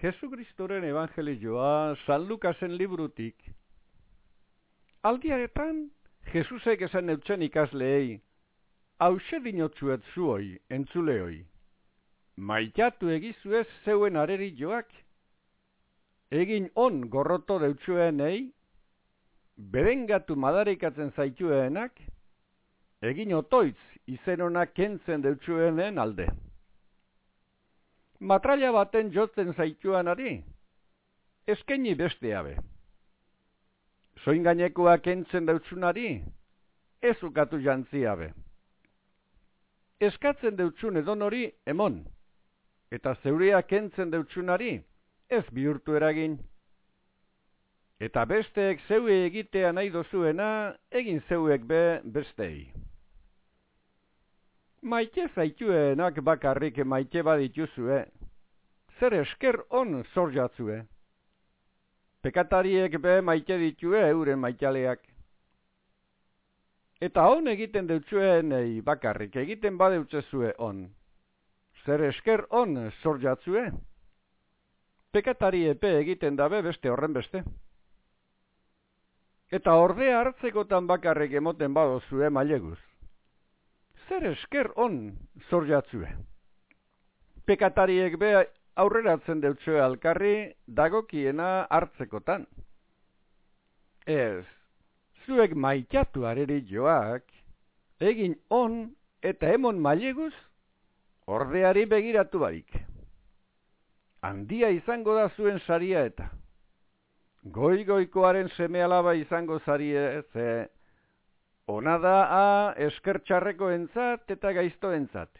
Jesu Kristoren evangelioa San Lukasen librutik. Aldiaretan, Jesusek esan eutzen ikasleei, hause dinotzuet zuoi, entzuleoi. Maitatu egizuez zeuen areri joak, egin on gorroto deutzuenei, berengatu madarikatzen zaituenak, egin otoitz izenonak kentzen deutzuenen alde matraia baten jotzen zaituanari, eskeni beste abe. Soin gainekoa kentzen deutsunari, ez ukatu jantzi abe. Eskatzen deutsun edon hori emon, eta zeurea kentzen deutsunari, ez bihurtu eragin. Eta besteek zeue egitea nahi dozuena, egin zeuek be bestei. Maite zaituenak bakarrik maite badituzue. Zer esker on zorjatzue. Pekatariek be maite ditue euren maitaleak. Eta on egiten deutzuen bakarrik egiten badeutzezue on. Zer esker on zorjatzue. Pekatari epe egiten dabe beste horren beste. Eta ordea hartzekotan bakarrik emoten badozue maileguz zer esker on zorjatzue. Pekatariek be aurreratzen deutzue alkarri dagokiena hartzekotan. Ez, zuek maitatu areri joak, egin on eta emon maileguz, ordeari begiratu barik. Handia izango da zuen saria eta. Goi-goikoaren seme alaba izango zarie, ze Ona da a eskertxarreko entzat eta gaizto entzat.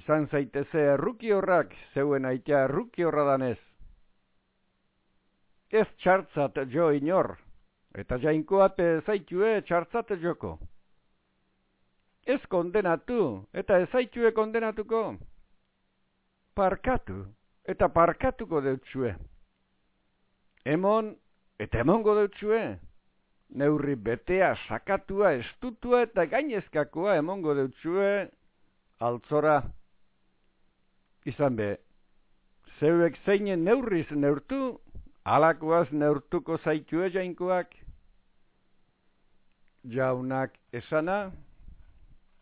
Izan zaiteze erruki horrak, zeuen aitea erruki horra danez. Ez txartzat jo inor, eta jainkoate zaitue txartzat joko. Ez kondenatu, eta ez zaitue kondenatuko. Parkatu, eta parkatuko deutzue. Emon, eta emongo deutzue neurri betea, sakatua, estutua eta gainezkakoa emongo deutzue altzora. Izan be, zeuek zeinen neurriz neurtu, alakoaz neurtuko zaitue jainkoak, jaunak esana,